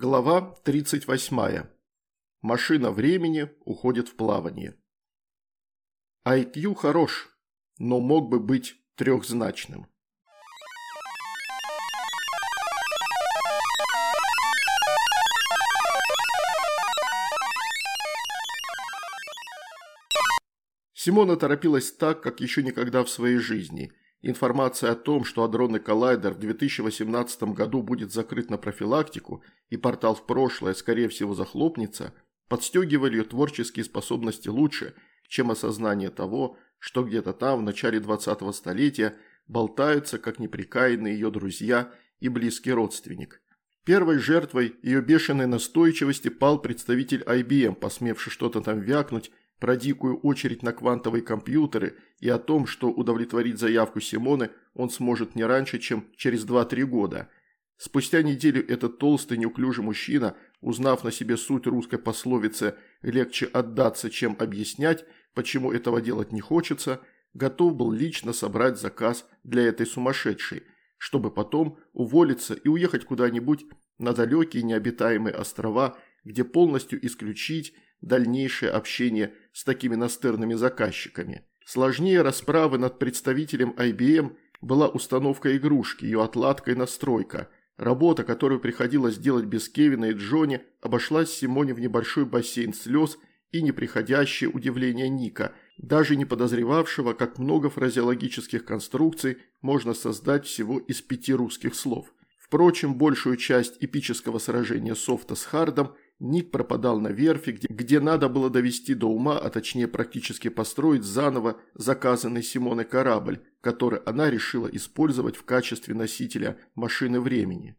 Глава 38. Машина времени уходит в плавание. IQ хорош, но мог бы быть трехзначным. Симона торопилась так, как еще никогда в своей жизни – Информация о том, что адронный коллайдер в 2018 году будет закрыт на профилактику и портал в прошлое, скорее всего, захлопнется, подстегивали ее творческие способности лучше, чем осознание того, что где-то там, в начале 20-го столетия, болтаются, как неприкаянные ее друзья и близкий родственник. Первой жертвой ее бешеной настойчивости пал представитель IBM, посмевший что-то там вякнуть про дикую очередь на квантовые компьютеры и о том, что удовлетворить заявку Симоны он сможет не раньше, чем через 2-3 года. Спустя неделю этот толстый неуклюжий мужчина, узнав на себе суть русской пословицы «легче отдаться, чем объяснять», почему этого делать не хочется, готов был лично собрать заказ для этой сумасшедшей, чтобы потом уволиться и уехать куда-нибудь на далекие необитаемые острова, где полностью исключить дальнейшее общение с такими настырными заказчиками. Сложнее расправы над представителем IBM была установка игрушки, ее отладка и настройка. Работа, которую приходилось делать без Кевина и Джонни, обошлась Симоне в небольшой бассейн слез и неприходящее удивление Ника, даже не подозревавшего, как много фразеологических конструкций можно создать всего из пяти русских слов. Впрочем, большую часть эпического сражения Софта с Хардом – Ник пропадал на верфи, где, где надо было довести до ума, а точнее практически построить заново заказанный Симоной корабль, который она решила использовать в качестве носителя машины времени.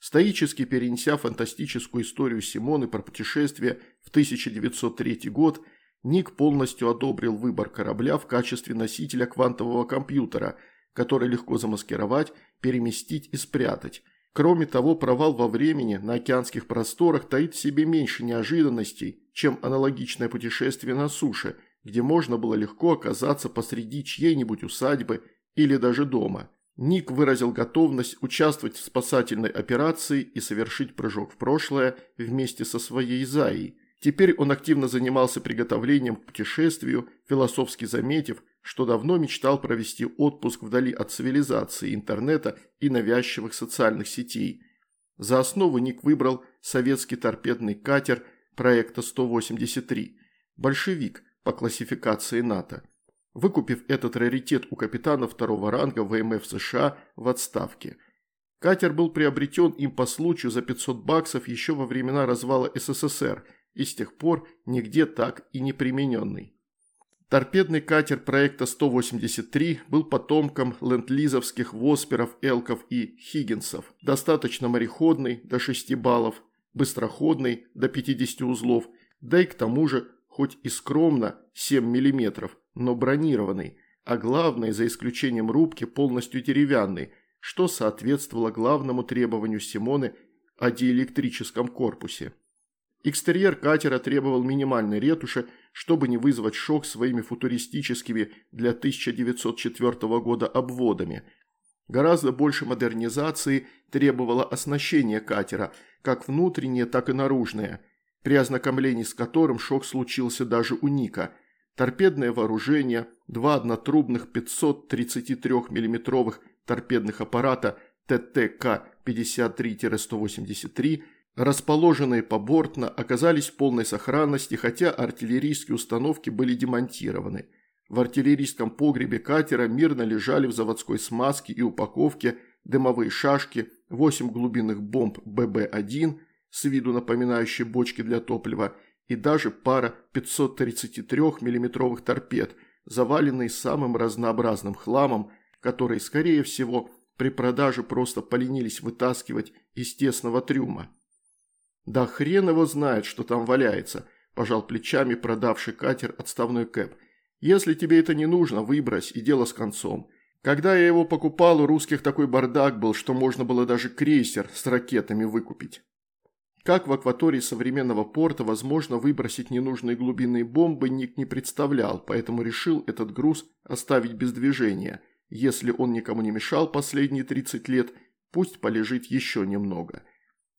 Стоически перенеся фантастическую историю Симоны про путешествие в 1903 год, Ник полностью одобрил выбор корабля в качестве носителя квантового компьютера, который легко замаскировать, переместить и спрятать – Кроме того, провал во времени на океанских просторах таит в себе меньше неожиданностей, чем аналогичное путешествие на суше, где можно было легко оказаться посреди чьей-нибудь усадьбы или даже дома. Ник выразил готовность участвовать в спасательной операции и совершить прыжок в прошлое вместе со своей Заей. Теперь он активно занимался приготовлением к путешествию, философски заметив, что давно мечтал провести отпуск вдали от цивилизации, интернета и навязчивых социальных сетей. За основу Ник выбрал советский торпедный катер проекта 183 «Большевик» по классификации НАТО. Выкупив этот раритет у капитана второго ранга ВМФ США в отставке. Катер был приобретен им по случаю за 500 баксов еще во времена развала СССР и с тех пор нигде так и не примененный. Торпедный катер проекта 183 был потомком ленд-лизовских Восперов, Элков и Хиггинсов, достаточно мореходный до 6 баллов, быстроходный до 50 узлов, да и к тому же, хоть и скромно, 7 мм, но бронированный, а главное, за исключением рубки, полностью деревянный, что соответствовало главному требованию Симоны о диэлектрическом корпусе. Экстерьер катера требовал минимальной ретуши, чтобы не вызвать шок своими футуристическими для 1904 года обводами. Гораздо больше модернизации требовало оснащение катера, как внутреннее, так и наружное, при ознакомлении с которым шок случился даже у Ника. Торпедное вооружение, два однотрубных 533 миллиметровых торпедных аппарата ТТК-53-183 – расположенные побортно, оказались в полной сохранности, хотя артиллерийские установки были демонтированы. В артиллерийском погребе катера мирно лежали в заводской смазке и упаковке дымовые шашки, 8 глубинных бомб ББ-1, с виду напоминающие бочки для топлива, и даже пара 533 миллиметровых торпед, заваленные самым разнообразным хламом, который, скорее всего, при продаже просто поленились вытаскивать из тесного трюма. «Да хрен его знает, что там валяется», – пожал плечами продавший катер отставной Кэп. «Если тебе это не нужно, выбрось, и дело с концом. Когда я его покупал, у русских такой бардак был, что можно было даже крейсер с ракетами выкупить». Как в акватории современного порта возможно выбросить ненужные глубинные бомбы, Ник не представлял, поэтому решил этот груз оставить без движения. Если он никому не мешал последние 30 лет, пусть полежит еще немного –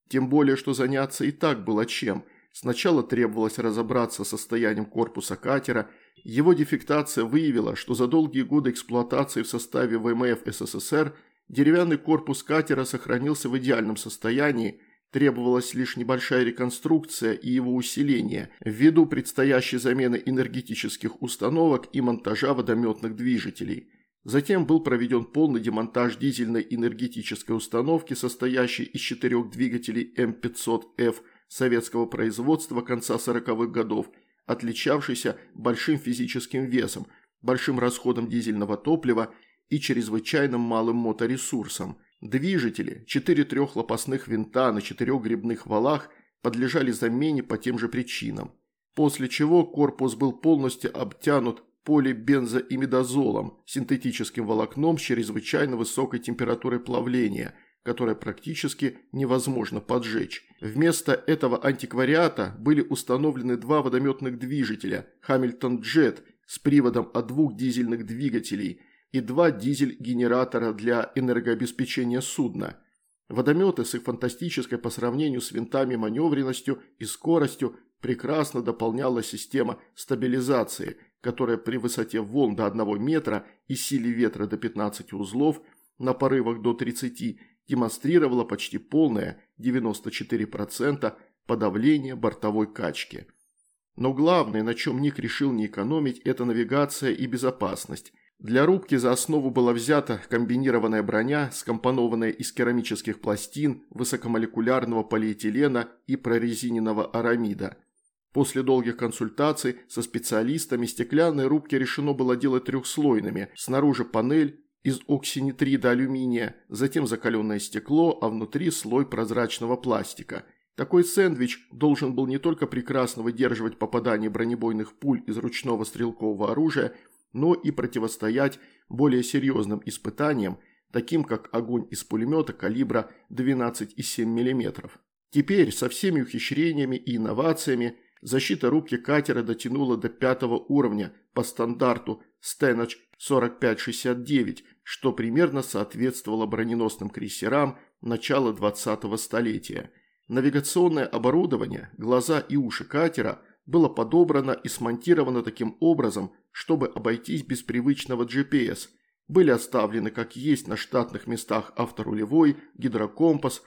Тем более, что заняться и так было чем. Сначала требовалось разобраться с состоянием корпуса катера. Его дефектация выявила, что за долгие годы эксплуатации в составе ВМФ СССР деревянный корпус катера сохранился в идеальном состоянии, Требовалась лишь небольшая реконструкция и его усиление ввиду предстоящей замены энергетических установок и монтажа водометных движителей. Затем был проведен полный демонтаж дизельной энергетической установки, состоящей из четырех двигателей М500F советского производства конца 40-х годов, отличавшейся большим физическим весом, большим расходом дизельного топлива и чрезвычайно малым моторесурсом – Движители, четыре трехлопастных винта на четырех грибных валах подлежали замене по тем же причинам. После чего корпус был полностью обтянут полибензоимидазолом, синтетическим волокном с чрезвычайно высокой температурой плавления, которое практически невозможно поджечь. Вместо этого антиквариата были установлены два водометных движителя «Хамильтон Джет» с приводом от двух дизельных двигателей – и два дизель-генератора для энергообеспечения судна. Водометы с их фантастической по сравнению с винтами маневренностью и скоростью прекрасно дополняла система стабилизации, которая при высоте волн до 1 метра и силе ветра до 15 узлов на порывах до 30 демонстрировала почти полное 94% подавление бортовой качки. Но главное, на чем Ник решил не экономить, это навигация и безопасность – для рубки за основу была взята комбинированная броня, скомпонованная из керамических пластин, высокомолекулярного полиэтилена и прорезиненного арамида. После долгих консультаций со специалистами стеклянные рубки решено было делать трехслойными. Снаружи панель из оксинитрида алюминия, затем закаленное стекло, а внутри слой прозрачного пластика. Такой сэндвич должен был не только прекрасно выдерживать попадание бронебойных пуль из ручного стрелкового оружия, но и противостоять более серьезным испытаниям, таким как огонь из пулемета калибра 12,7 мм. Теперь со всеми ухищрениями и инновациями защита рубки катера дотянула до пятого уровня по стандарту Stenach 4569, что примерно соответствовало броненосным крейсерам начала 20-го столетия. Навигационное оборудование, глаза и уши катера было подобрано и смонтировано таким образом, чтобы обойтись без привычного GPS. Были оставлены как есть на штатных местах авторулевой, гидрокомпас,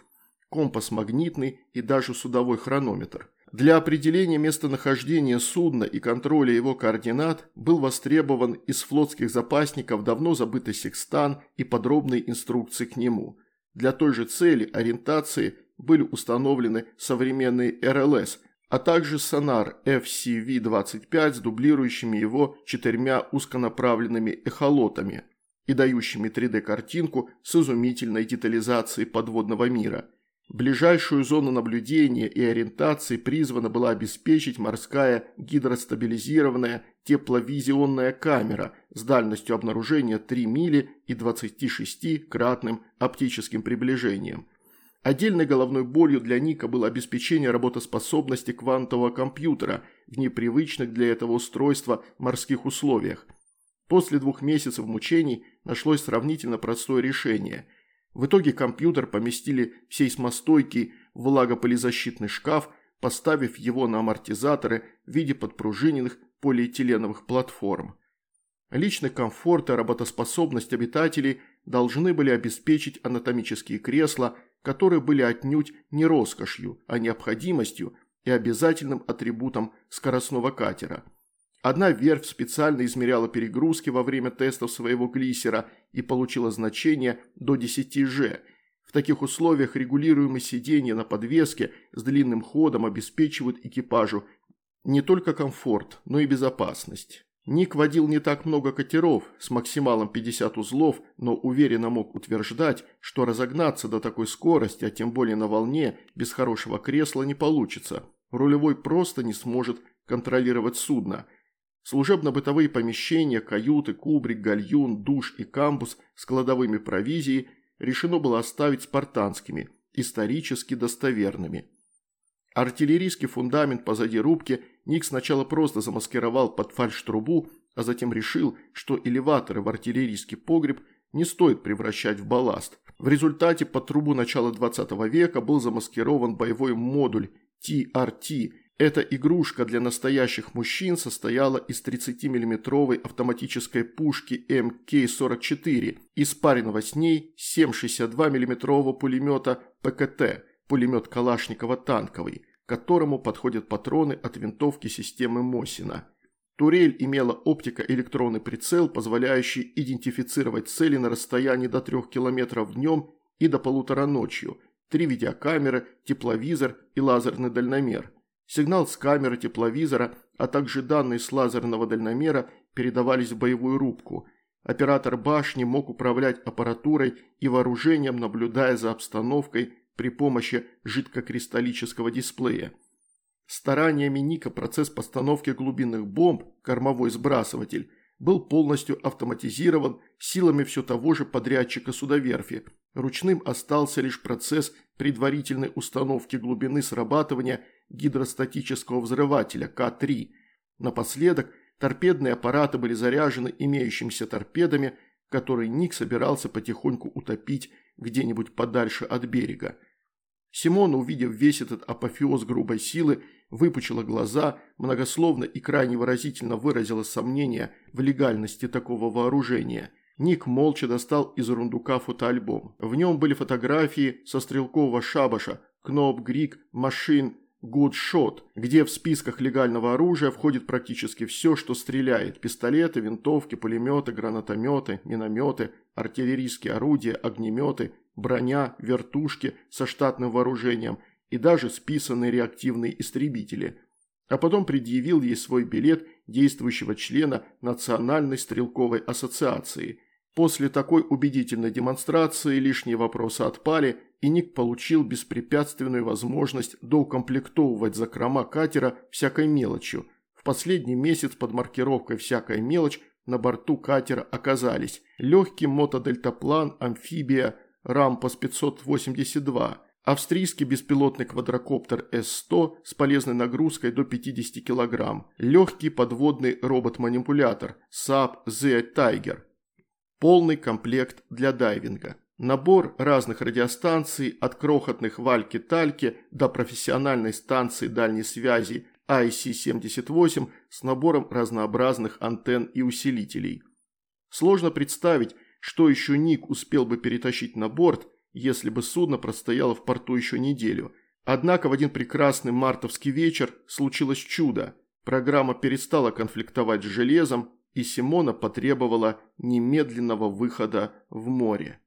компас магнитный и даже судовой хронометр. Для определения местонахождения судна и контроля его координат был востребован из флотских запасников давно забытый секстан и подробные инструкции к нему. Для той же цели ориентации были установлены современные РЛС – а также сонар FCV-25 с дублирующими его четырьмя узконаправленными эхолотами и дающими 3D-картинку с изумительной детализацией подводного мира. Ближайшую зону наблюдения и ориентации призвана была обеспечить морская гидростабилизированная тепловизионная камера с дальностью обнаружения 3 мили и 26-кратным оптическим приближением – Отдельной головной болью для Ника было обеспечение работоспособности квантового компьютера в непривычных для этого устройства морских условиях. После двух месяцев мучений нашлось сравнительно простое решение. В итоге компьютер поместили в сейсмостойкий влагополизащитный шкаф, поставив его на амортизаторы в виде подпружиненных полиэтиленовых платформ. Личный комфорт и работоспособность обитателей должны были обеспечить анатомические кресла – которые были отнюдь не роскошью, а необходимостью и обязательным атрибутом скоростного катера. Одна верфь специально измеряла перегрузки во время тестов своего глиссера и получила значение до 10 G. В таких условиях регулируемые сиденья на подвеске с длинным ходом обеспечивают экипажу не только комфорт, но и безопасность. Ник водил не так много катеров, с максималом 50 узлов, но уверенно мог утверждать, что разогнаться до такой скорости, а тем более на волне, без хорошего кресла не получится. Рулевой просто не сможет контролировать судно. Служебно-бытовые помещения, каюты, кубрик, гальюн, душ и камбус с кладовыми провизией решено было оставить спартанскими, исторически достоверными. Артиллерийский фундамент позади рубки Ник сначала просто замаскировал под фальш-трубу, а затем решил, что элеваторы в артиллерийский погреб не стоит превращать в балласт. В результате под трубу начала 20 века был замаскирован боевой модуль TRT. Эта игрушка для настоящих мужчин состояла из 30 миллиметровой автоматической пушки МК-44 и спаренного с ней 7,62 миллиметрового пулемета ПКТ, пулемет Калашникова танковый, которому подходят патроны от винтовки системы Мосина. Турель имела оптико-электронный прицел, позволяющий идентифицировать цели на расстоянии до 3 км днем и до полутора ночью, три видеокамеры, тепловизор и лазерный дальномер. Сигнал с камеры тепловизора, а также данные с лазерного дальномера передавались в боевую рубку. Оператор башни мог управлять аппаратурой и вооружением, наблюдая за обстановкой при помощи жидкокристаллического дисплея. Стараниями Ника процесс постановки глубинных бомб, кормовой сбрасыватель, был полностью автоматизирован силами все того же подрядчика судоверфи. Ручным остался лишь процесс предварительной установки глубины срабатывания гидростатического взрывателя К-3. Напоследок торпедные аппараты были заряжены имеющимися торпедами, которые Ник собирался потихоньку утопить где-нибудь подальше от берега. Симона, увидев весь этот апофеоз грубой силы, выпучила глаза, многословно и крайне выразительно выразила сомнение в легальности такого вооружения. Ник молча достал из рундука фотоальбом. В нем были фотографии со стрелкового шабаша, Кноп, Грик, Машин, Good Shot, где в списках легального оружия входит практически все, что стреляет – пистолеты, винтовки, пулеметы, гранатометы, минометы, артиллерийские орудия, огнеметы, броня, вертушки со штатным вооружением – и даже списанные реактивные истребители, а потом предъявил ей свой билет действующего члена Национальной стрелковой ассоциации. После такой убедительной демонстрации лишние вопросы отпали, и Ник получил беспрепятственную возможность доукомплектовывать закрома катера всякой мелочью. В последний месяц под маркировкой «всякая мелочь» на борту катера оказались легкий мотодельтаплан, амфибия, Рампас 582, Австрийский беспилотный квадрокоптер С-100 с полезной нагрузкой до 50 кг. Легкий подводный робот-манипулятор Saab Z Tiger. Полный комплект для дайвинга. Набор разных радиостанций от крохотных вальки-тальки до профессиональной станции дальней связи IC-78 с набором разнообразных антенн и усилителей. Сложно представить, что еще Ник успел бы перетащить на борт – если бы судно простояло в порту еще неделю. Однако в один прекрасный мартовский вечер случилось чудо. Программа перестала конфликтовать с железом, и Симона потребовала немедленного выхода в море.